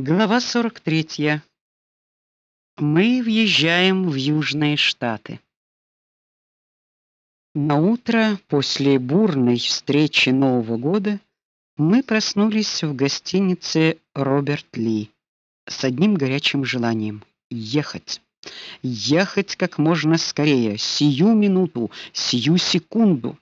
Глава 43. Мы въезжаем в Южные Штаты. На утро после бурной встречи Нового года мы проснулись в гостинице Роберт Ли с одним горячим желанием ехать. Ехать как можно скорее, сию минуту, сию секунду.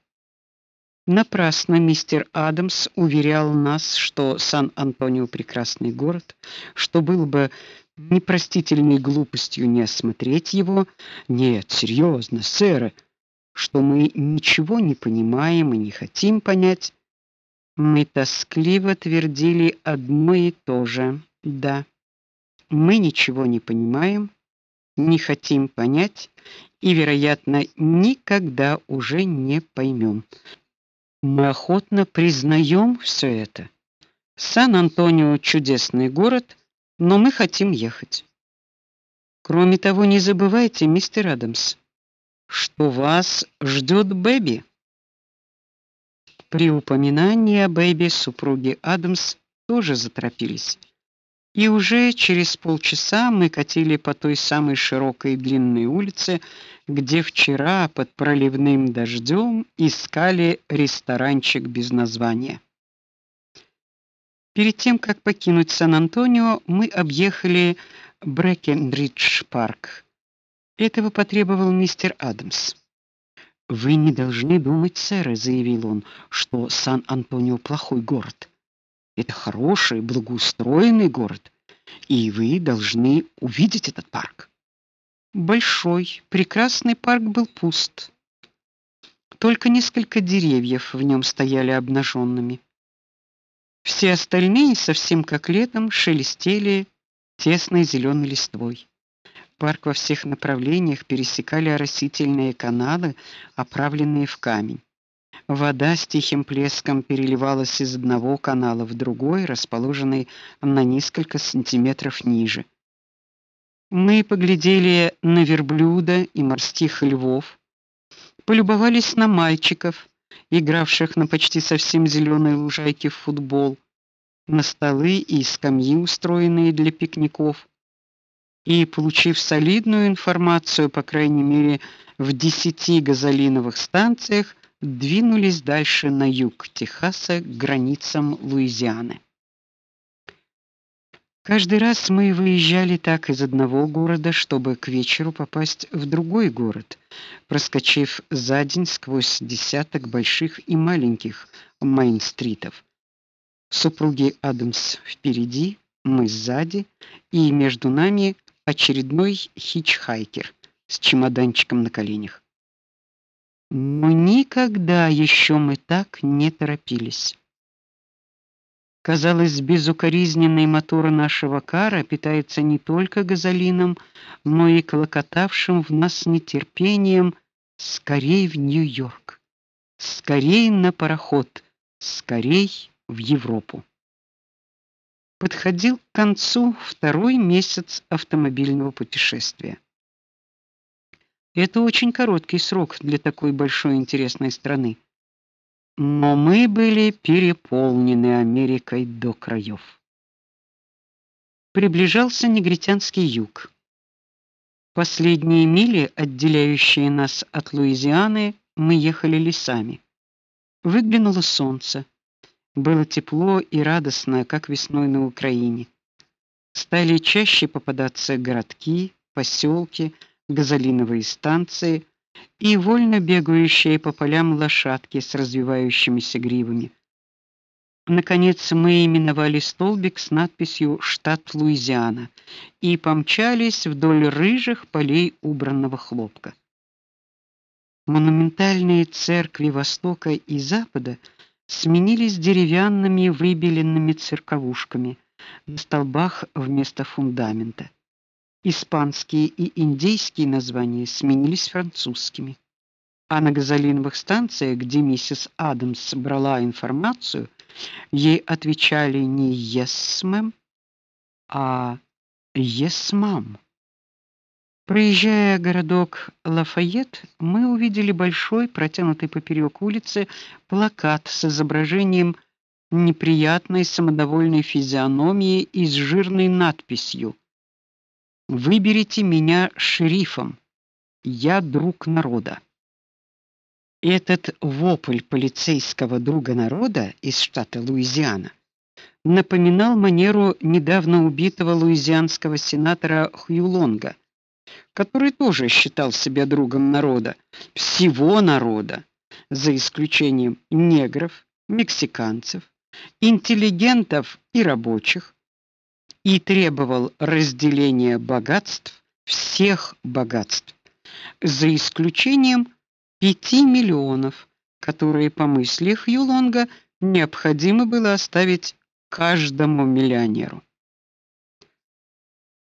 Напрасно мистер Адамс уверял нас, что Сан-Антонио прекрасный город, что было бы непростительной глупостью не осмотреть его. Нет, серьезно, сэр, что мы ничего не понимаем и не хотим понять. Мы тоскливо твердили одно и то же. Да. Мы ничего не понимаем, не хотим понять и, вероятно, никогда уже не поймем. Мы охотно признаем все это. Сан-Антонио чудесный город, но мы хотим ехать. Кроме того, не забывайте, мистер Адамс, что вас ждет Бэби. При упоминании о Бэби супруги Адамс тоже заторопились. И уже через полчаса мы катили по той самой широкой и длинной улице, где вчера под проливным дождем искали ресторанчик без названия. Перед тем как покинуть Сан-Антонио, мы объехали Брэкенридж-парк. Этого потребовал мистер Адамс. Вы не должны думать, сэр, заявил он, что Сан-Антонио плохой город. Это хороший, благоустроенный город, и вы должны увидеть этот парк. Большой, прекрасный парк был пуст. Только несколько деревьев в нем стояли обнаженными. Все остальные, совсем как летом, шелестели тесной зеленой листвой. Парк во всех направлениях пересекали оросительные каналы, оправленные в камень. Вода с тихим плеском переливалась из одного канала в другой, расположенный на несколько сантиметров ниже. Мы поглядели на верблюда и морских львов, полюбовались на мальчиков, игравших на почти совсем зеленой лужайке в футбол, на столы и скамьи, устроенные для пикников. И, получив солидную информацию, по крайней мере, в десяти газолиновых станциях, двинулись дальше на юг Техаса к границам Луизианы. Каждый раз мы выезжали так из одного города, чтобы к вечеру попасть в другой город, проскочив за день сквозь десяток больших и маленьких Мейн-стритов. Супруги Адамс впереди, мы сзади, и между нами очередной хичхайкер с чемоданчиком на коленях. Но никогда еще мы так не торопились. Казалось, безукоризненный мотор нашего кара питается не только газолином, но и колокотавшим в нас нетерпением скорей в Нью-Йорк, скорей на пароход, скорей в Европу. Подходил к концу второй месяц автомобильного путешествия. Это очень короткий срок для такой большой интересной страны. Но мы были переполнены Америкой до краев. Приближался негритянский юг. Последние мили, отделяющие нас от Луизианы, мы ехали лесами. Выглянуло солнце. Было тепло и радостно, как весной на Украине. Стали чаще попадаться городки, поселки, газолиновые станции и вольно бегающие по полям лошадки с развивающимися гривами. Наконец мы именовали столбик с надписью Штат Луизиана и помчались вдоль рыжих полей убранного хлопка. Монументальные церкви Востока и Запада сменились деревянными выбеленными церковушками на столбах вместо фундамента. Испанские и индейские названия сменились французскими. А на газолиновых станциях, где миссис Адамс брала информацию, ей отвечали не yes, ma'am, а yes, ma'am. Проезжая городок Лафайет, мы увидели большой, протянутый поперек улицы, плакат с изображением неприятной самодовольной физиономией и с жирной надписью: Выберите меня шерифом. Я друг народа. Этот вопль полицейского друга народа из штата Луизиана напоминал манеру недавно убитого луизианского сенатора Хью Лонга, который тоже считал себя другом народа, всего народа, за исключением негров, мексиканцев, интеллигентов и рабочих, и требовал разделения богатств, всех богатств, за исключением 5 миллионов, которые по мысли Хью Лонга необходимо было оставить каждому миллионеру.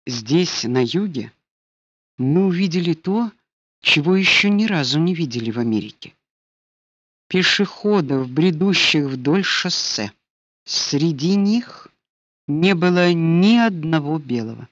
Здесь, на юге, мы увидели то, чего еще ни разу не видели в Америке. Пешеходов, бредущих вдоль шоссе. Среди них не было ни одного белого.